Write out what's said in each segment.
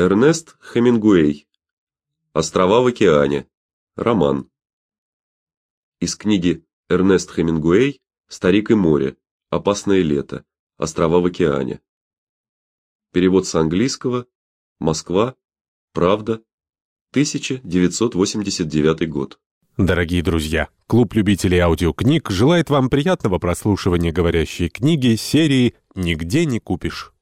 Эрнест Хемингуэй. Острова в океане. Роман. Из книги Эрнест Хемингуэй Старик и море. Опасное лето. Острова в океане. Перевод с английского. Москва. Правда. 1989 год. Дорогие друзья, клуб любителей аудиокниг желает вам приятного прослушивания говорящей книги серии Нигде не купишь.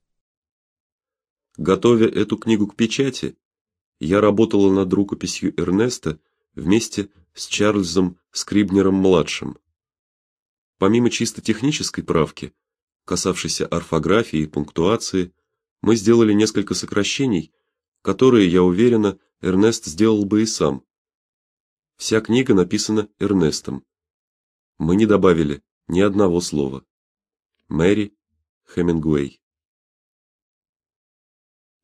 Готовя эту книгу к печати, я работала над рукописью Эрнеста вместе с Чарльзом Скрибнером-младшим. Помимо чисто технической правки, касавшейся орфографии и пунктуации, мы сделали несколько сокращений, которые, я уверена, Эрнест сделал бы и сам. Вся книга написана Эрнестом. Мы не добавили ни одного слова. Мэри Хемингуэй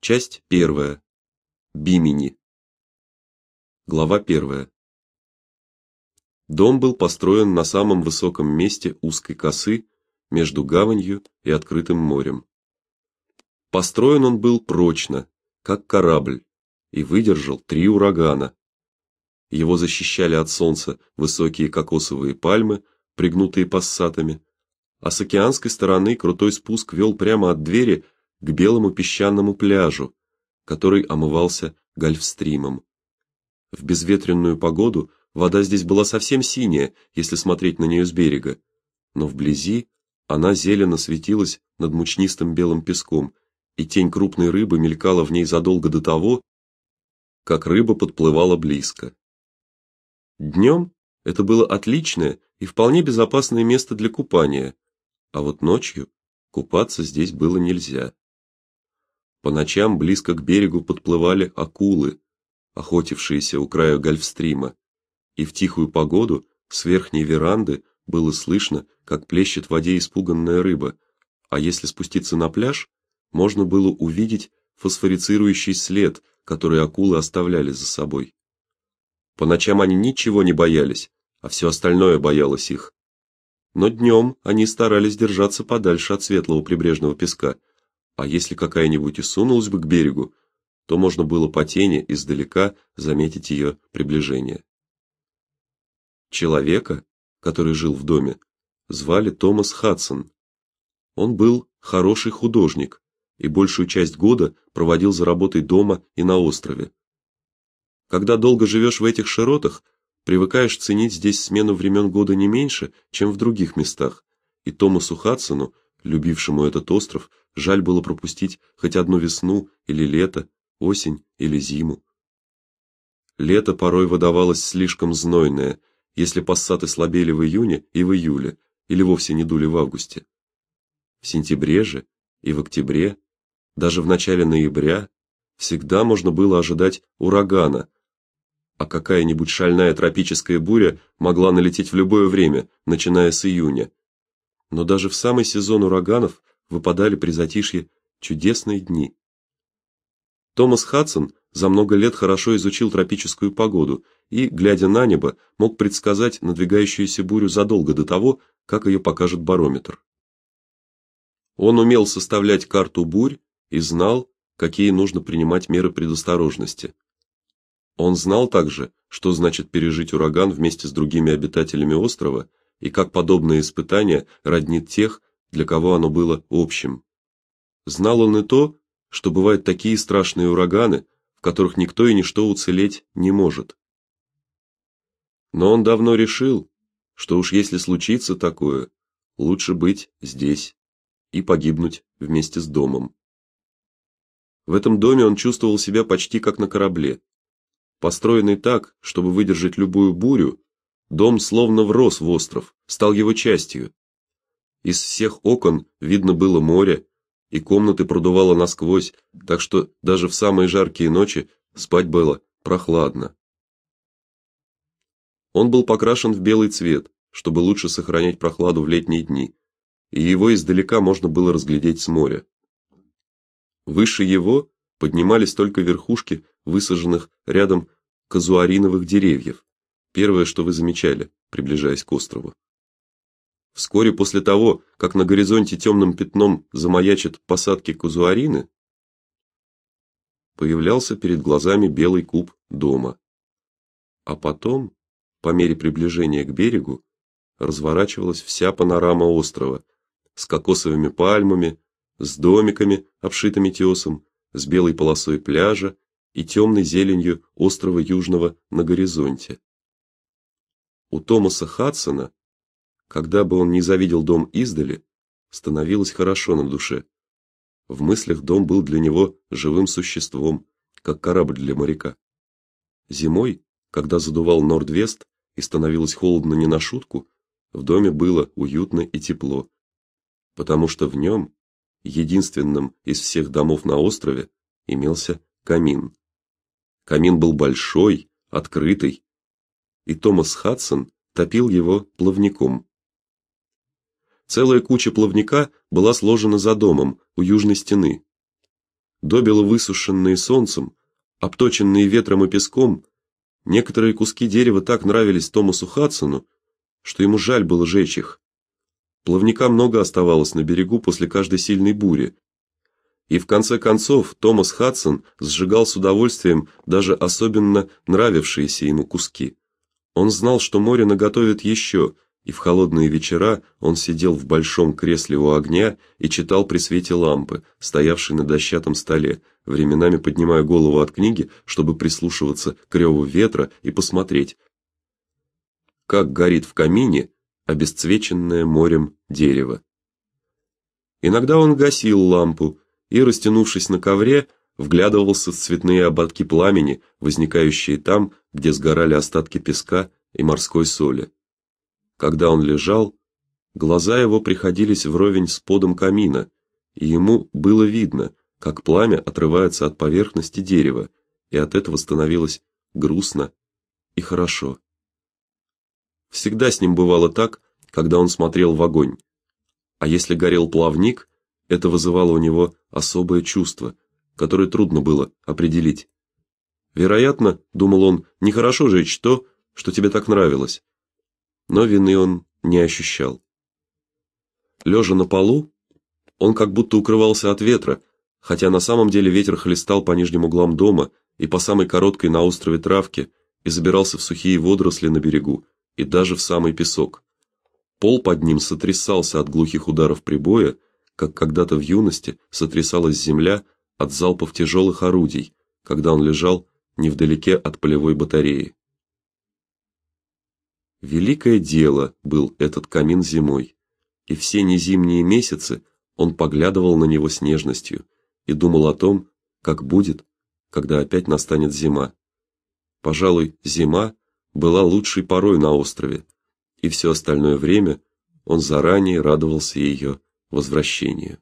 Часть первая. Бимени. Глава первая. Дом был построен на самом высоком месте узкой косы между гаванью и открытым морем. Построен он был прочно, как корабль, и выдержал три урагана. Его защищали от солнца высокие кокосовые пальмы, пригнутые пассатами, а с океанской стороны крутой спуск вел прямо от двери к белому песчаному пляжу, который омывался гольфстримом. В безветренную погоду вода здесь была совсем синяя, если смотреть на нее с берега, но вблизи она зелено светилась над мучнистым белым песком, и тень крупной рыбы мелькала в ней задолго до того, как рыба подплывала близко. Днем это было отличное и вполне безопасное место для купания, а вот ночью купаться здесь было нельзя. По ночам близко к берегу подплывали акулы, охотившиеся у края гольфстрима, и в тихую погоду с верхней веранды было слышно, как плещет в воде испуганная рыба, а если спуститься на пляж, можно было увидеть фосфорицирующий след, который акулы оставляли за собой. По ночам они ничего не боялись, а все остальное боялось их. Но днем они старались держаться подальше от светлого прибрежного песка а если какая-нибудь и сунулась бы к берегу, то можно было по тени издалека заметить ее приближение. Человека, который жил в доме, звали Томас Хадсон. Он был хороший художник и большую часть года проводил за работой дома и на острове. Когда долго живешь в этих широтах, привыкаешь ценить здесь смену времен года не меньше, чем в других местах, и Томасу Хадсону, любившему этот остров, Жаль было пропустить хоть одну весну или лето, осень или зиму. Лето порой выдавалось слишком знойное, если пассаты слабели в июне и в июле, или вовсе не дули в августе. В сентябре же и в октябре, даже в начале ноября всегда можно было ожидать урагана, а какая-нибудь шальная тропическая буря могла налететь в любое время, начиная с июня. Но даже в самый сезон ураганов выпадали при затишье чудесные дни. Томас Хадсон за много лет хорошо изучил тропическую погоду и, глядя на небо, мог предсказать надвигающуюся бурю задолго до того, как ее покажет барометр. Он умел составлять карту бурь и знал, какие нужно принимать меры предосторожности. Он знал также, что значит пережить ураган вместе с другими обитателями острова и как подобное испытание роднит тех, для кого оно было общим. Знал он и то, что бывают такие страшные ураганы, в которых никто и ничто уцелеть не может. Но он давно решил, что уж если случится такое, лучше быть здесь и погибнуть вместе с домом. В этом доме он чувствовал себя почти как на корабле. Построенный так, чтобы выдержать любую бурю, дом словно врос в остров, стал его частью. Из всех окон видно было море, и комнаты продувало насквозь, так что даже в самые жаркие ночи спать было прохладно. Он был покрашен в белый цвет, чтобы лучше сохранять прохладу в летние дни, и его издалека можно было разглядеть с моря. Выше его поднимались только верхушки высаженных рядом казуариновых деревьев. Первое, что вы замечали, приближаясь к острову. Вскоре после того, как на горизонте темным пятном замаячат посадки казуарины, появлялся перед глазами белый куб дома. А потом, по мере приближения к берегу, разворачивалась вся панорама острова с кокосовыми пальмами, с домиками, обшитыми тесом, с белой полосой пляжа и темной зеленью острова Южного на горизонте. У Томаса Хадсона, когда бы он ни завидел дом издали, становилось хорошо на душе. В мыслях дом был для него живым существом, как корабль для моряка. Зимой, когда задувал нордвест и становилось холодно не на шутку, в доме было уютно и тепло, потому что в нем, единственным из всех домов на острове, имелся камин. Камин был большой, открытый, и Томас Хадсон топил его плавником. Целая куча плавника была сложена за домом у южной стены. Добело высушенные солнцем, обточенные ветром и песком, некоторые куски дерева так нравились Томасу Хадсону, что ему жаль было жечь их. Плавника много оставалось на берегу после каждой сильной бури, и в конце концов Томас Хадсон сжигал с удовольствием даже особенно нравившиеся ему куски. Он знал, что море наготовит еще, и в холодные вечера он сидел в большом кресле у огня и читал при свете лампы, стоявшей на дощатом столе, временами поднимая голову от книги, чтобы прислушиваться к реву ветра и посмотреть, как горит в камине обесцвеченное морем дерево. Иногда он гасил лампу и, растянувшись на ковре, вглядывался в цветные ободки пламени, возникающие там, где сгорали остатки песка и морской соли. Когда он лежал, глаза его приходились вровень с подом камина, и ему было видно, как пламя отрывается от поверхности дерева, и от этого становилось грустно и хорошо. Всегда с ним бывало так, когда он смотрел в огонь. А если горел плавник, это вызывало у него особое чувство, которое трудно было определить. Вероятно, думал он, нехорошо жечь то, что тебе так нравилось. Но вины он не ощущал. Лежа на полу, он как будто укрывался от ветра, хотя на самом деле ветер хлестал по нижним углам дома и по самой короткой на острове травке и забирался в сухие водоросли на берегу и даже в самый песок. Пол под ним сотрясался от глухих ударов прибоя, как когда-то в юности сотрясалась земля от залпов тяжелых орудий, когда он лежал невдалеке от полевой батареи. Великое дело был этот камин зимой, и все незимние месяцы он поглядывал на него с нежностью и думал о том, как будет, когда опять настанет зима. Пожалуй, зима была лучшей порой на острове, и все остальное время он заранее радовался ее возвращению.